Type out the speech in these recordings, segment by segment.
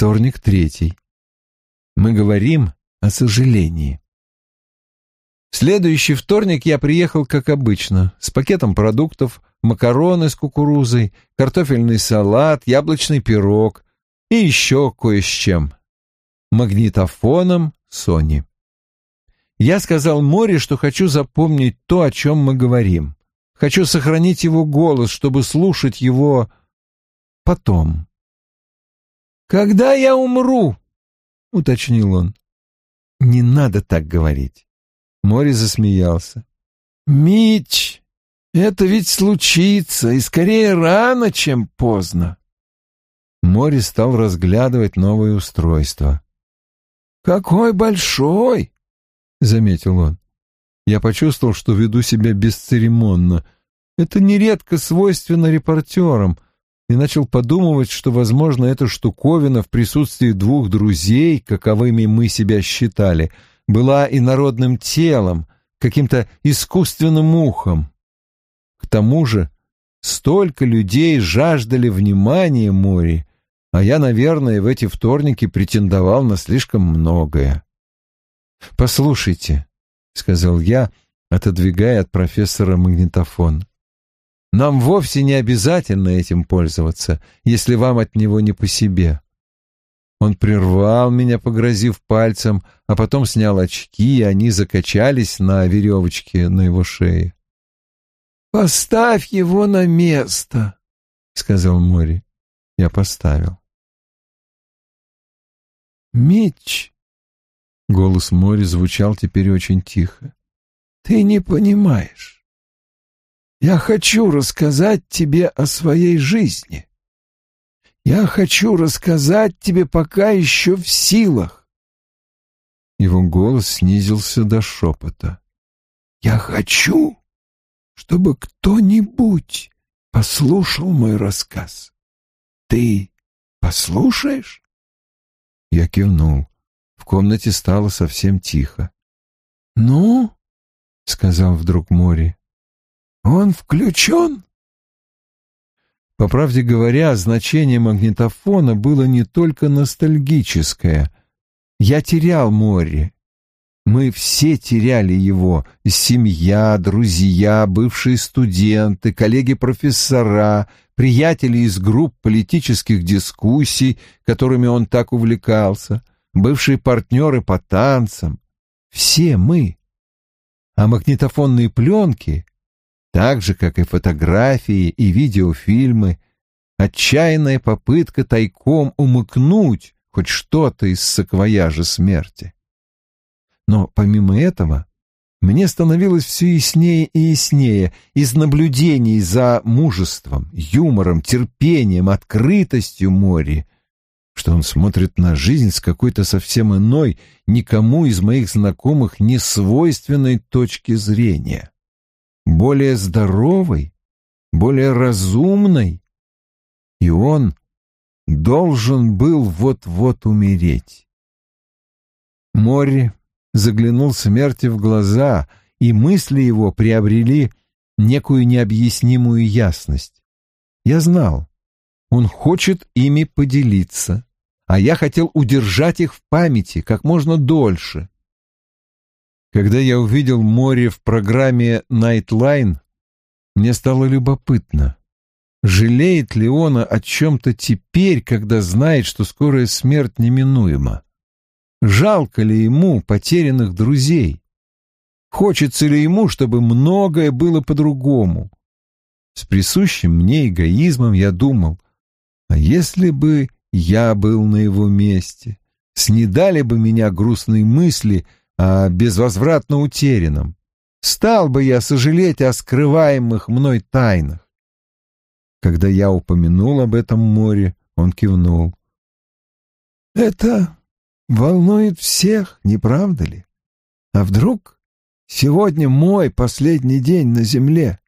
Вторник третий. Мы говорим о сожалении. В следующий вторник я приехал, как обычно, с пакетом продуктов, макароны с кукурузой, картофельный салат, яблочный пирог и еще кое с чем. Магнитофоном Сони. Я сказал Море, что хочу запомнить то, о чем мы говорим. Хочу сохранить его голос, чтобы слушать его потом. «Когда я умру?» — уточнил он. «Не надо так говорить». Мори засмеялся. «Мич, это ведь случится, и скорее рано, чем поздно». Мори стал разглядывать новое устройство. «Какой большой!» — заметил он. Я почувствовал, что веду себя бесцеремонно. Это нередко свойственно репортерам — и начал подумывать, что, возможно, эта штуковина в присутствии двух друзей, каковыми мы себя считали, была инородным телом, каким-то искусственным ухом. К тому же столько людей жаждали внимания море, а я, наверное, в эти вторники претендовал на слишком многое. «Послушайте», — сказал я, отодвигая от профессора магнитофон, нам вовсе не обязательно этим пользоваться, если вам от него не по себе. Он прервал меня, погрозив пальцем, а потом снял очки, и они закачались на веревочке на его шее. «Поставь его на место», — сказал Мори. Я поставил. «Митч», — голос Мори звучал теперь очень тихо, — «ты не понимаешь. Я хочу рассказать тебе о своей жизни. Я хочу рассказать тебе, пока еще в силах. Его голос снизился до шепота. Я хочу, чтобы кто-нибудь послушал мой рассказ. Ты послушаешь? Я кивнул. В комнате стало совсем тихо. «Ну?» — сказал вдруг Мори. Он включен? По правде говоря, значение магнитофона было не только ностальгическое. Я терял море. Мы все теряли его. Семья, друзья, бывшие студенты, коллеги-профессора, приятели из групп политических дискуссий, которыми он так увлекался, бывшие партнеры по танцам. Все мы. А магнитофонные пленки так же, как и фотографии и видеофильмы, отчаянная попытка тайком умыкнуть хоть что-то из саквояжа смерти. Но помимо этого, мне становилось все яснее и яснее из наблюдений за мужеством, юмором, терпением, открытостью море, что он смотрит на жизнь с какой-то совсем иной, никому из моих знакомых не свойственной точки зрения более здоровой, более разумной, и он должен был вот-вот умереть. Морри заглянул смерти в глаза, и мысли его приобрели некую необъяснимую ясность. Я знал, он хочет ими поделиться, а я хотел удержать их в памяти как можно дольше. Когда я увидел море в программе Nightline, мне стало любопытно, жалеет ли он о чем-то теперь, когда знает, что скорая смерть неминуема. Жалко ли ему потерянных друзей? Хочется ли ему, чтобы многое было по-другому? С присущим мне эгоизмом я думал, а если бы я был на его месте, снедали бы меня грустные мысли — о безвозвратно утерянном. Стал бы я сожалеть о скрываемых мной тайнах. Когда я упомянул об этом море, он кивнул. «Это волнует всех, не правда ли? А вдруг сегодня мой последний день на земле?»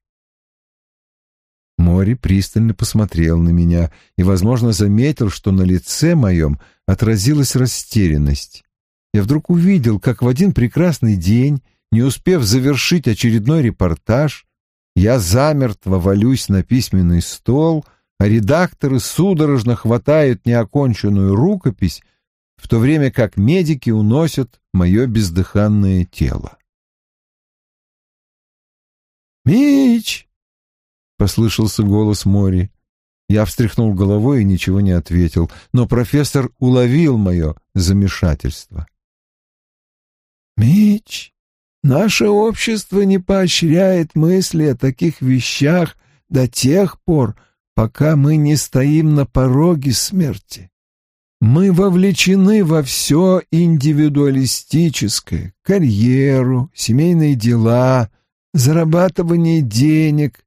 Мори пристально посмотрел на меня и, возможно, заметил, что на лице моем отразилась растерянность я вдруг увидел, как в один прекрасный день, не успев завершить очередной репортаж, я замертво валюсь на письменный стол, а редакторы судорожно хватают неоконченную рукопись, в то время как медики уносят мое бездыханное тело. «Мич!» — послышался голос Мори. Я встряхнул головой и ничего не ответил, но профессор уловил мое замешательство. «Мич, наше общество не поощряет мысли о таких вещах до тех пор, пока мы не стоим на пороге смерти. Мы вовлечены во все индивидуалистическое, карьеру, семейные дела, зарабатывание денег,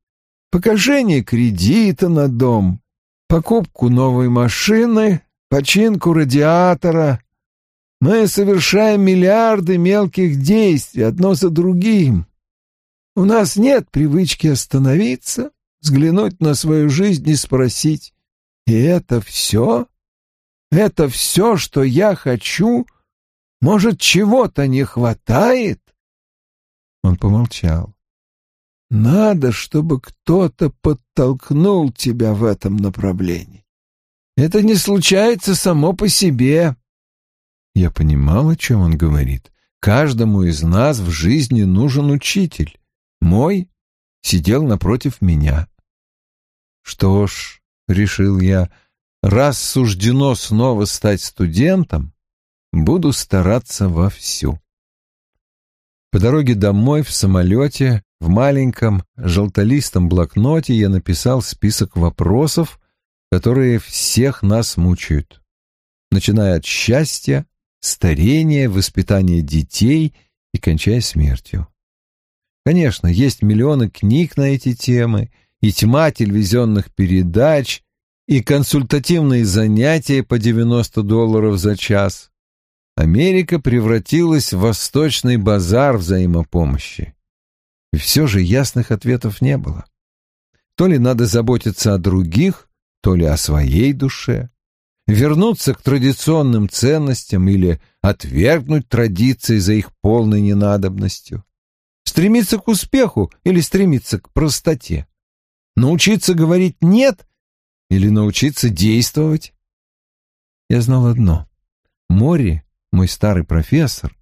погашение кредита на дом, покупку новой машины, починку радиатора. Мы совершаем миллиарды мелких действий одно за другим. У нас нет привычки остановиться, взглянуть на свою жизнь и спросить, «И это все? Это все, что я хочу? Может, чего-то не хватает?» Он помолчал. «Надо, чтобы кто-то подтолкнул тебя в этом направлении. Это не случается само по себе». Я понимал, о чем он говорит. Каждому из нас в жизни нужен учитель. Мой сидел напротив меня. Что ж, решил я, раз суждено снова стать студентом, буду стараться вовсю. По дороге домой в самолете в маленьком желтолистом блокноте я написал список вопросов, которые всех нас мучают, начиная от счастья, старения, воспитания детей и кончая смертью. Конечно, есть миллионы книг на эти темы — и тьма телевизионных передач, и консультативные занятия по 90 долларов за час. Америка превратилась в восточный базар взаимопомощи. И все же ясных ответов не было. То ли надо заботиться о других, то ли о своей душе. Вернуться к традиционным ценностям или отвергнуть традиции за их полной ненадобностью. Стремиться к успеху или стремиться к простоте. Научиться говорить «нет» или научиться действовать? Я знал одно. Мори, мой старый профессор,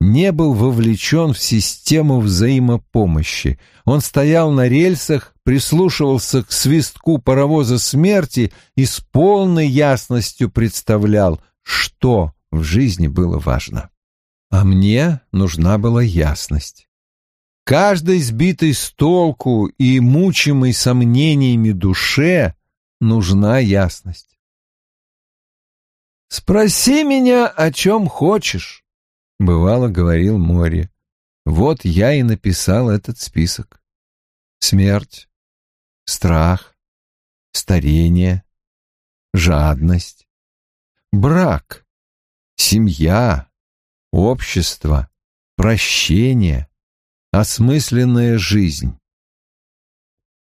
не был вовлечен в систему взаимопомощи. Он стоял на рельсах, прислушивался к свистку паровоза смерти и с полной ясностью представлял, что в жизни было важно. А мне нужна была ясность. Каждой сбитой с толку и мучимой сомнениями душе нужна ясность. «Спроси меня, о чем хочешь», — бывало говорил море. Вот я и написал этот список. Смерть, страх, старение, жадность, брак, семья, общество, прощение, Осмысленная жизнь.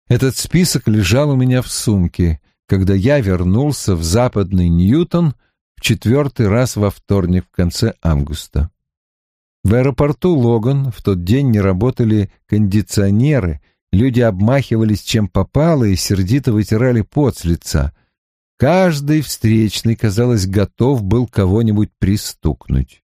Этот список лежал у меня в сумке, когда я вернулся в западный Ньютон в четвертый раз во вторник в конце августа. В аэропорту Логан в тот день не работали кондиционеры, люди обмахивались чем попало и сердито вытирали пот с лица. Каждый встречный, казалось, готов был кого-нибудь пристукнуть.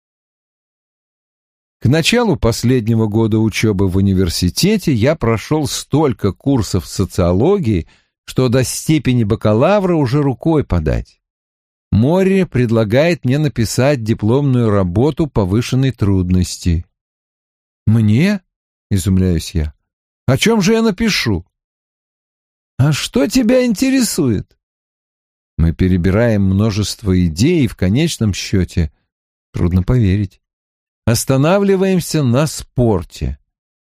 К началу последнего года учебы в университете я прошел столько курсов социологии, что до степени бакалавра уже рукой подать. Море предлагает мне написать дипломную работу повышенной трудности. «Мне?» — изумляюсь я. «О чем же я напишу?» «А что тебя интересует?» Мы перебираем множество идей, и в конечном счете трудно поверить останавливаемся на спорте.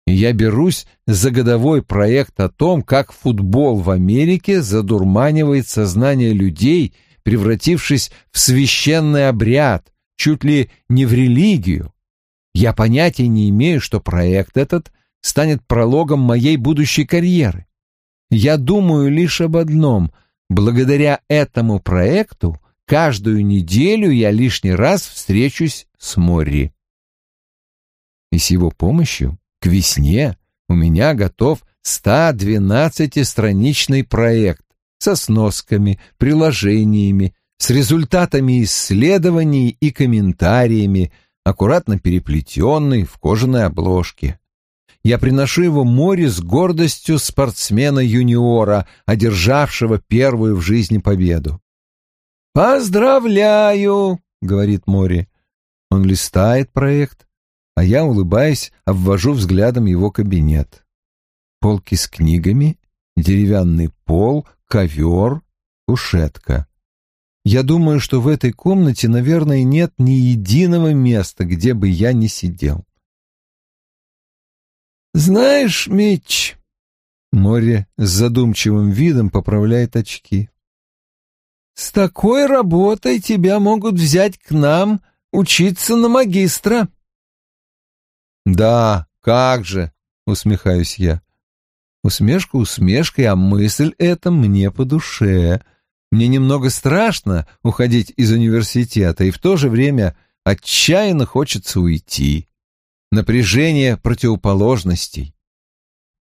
Я берусь за годовой проект о том, как футбол в Америке задурманивает сознание людей, превратившись в священный обряд, чуть ли не в религию. Я понятия не имею, что проект этот станет прологом моей будущей карьеры. Я думаю лишь об одном. Благодаря этому проекту каждую неделю я лишний раз встречусь с Морри и с его помощью к весне у меня готов 112-страничный проект, со сносками, приложениями, с результатами исследований и комментариями, аккуратно переплетенный в кожаной обложке. Я приношу его море с гордостью спортсмена-юниора, одержавшего первую в жизни победу. «Поздравляю!» — говорит Мори. Он листает проект, а я, улыбаясь, обвожу взглядом его кабинет. Полки с книгами, деревянный пол, ковер, кушетка. Я думаю, что в этой комнате, наверное, нет ни единого места, где бы я не сидел. «Знаешь, Митч...» Море с задумчивым видом поправляет очки. «С такой работой тебя могут взять к нам учиться на магистра». «Да, как же!» — усмехаюсь я. Усмешка усмешкой, а мысль эта мне по душе. Мне немного страшно уходить из университета, и в то же время отчаянно хочется уйти. Напряжение противоположностей.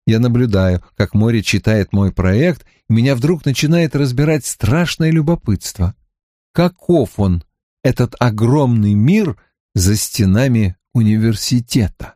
Я наблюдаю, как море читает мой проект, и меня вдруг начинает разбирать страшное любопытство. Каков он, этот огромный мир за стенами университета?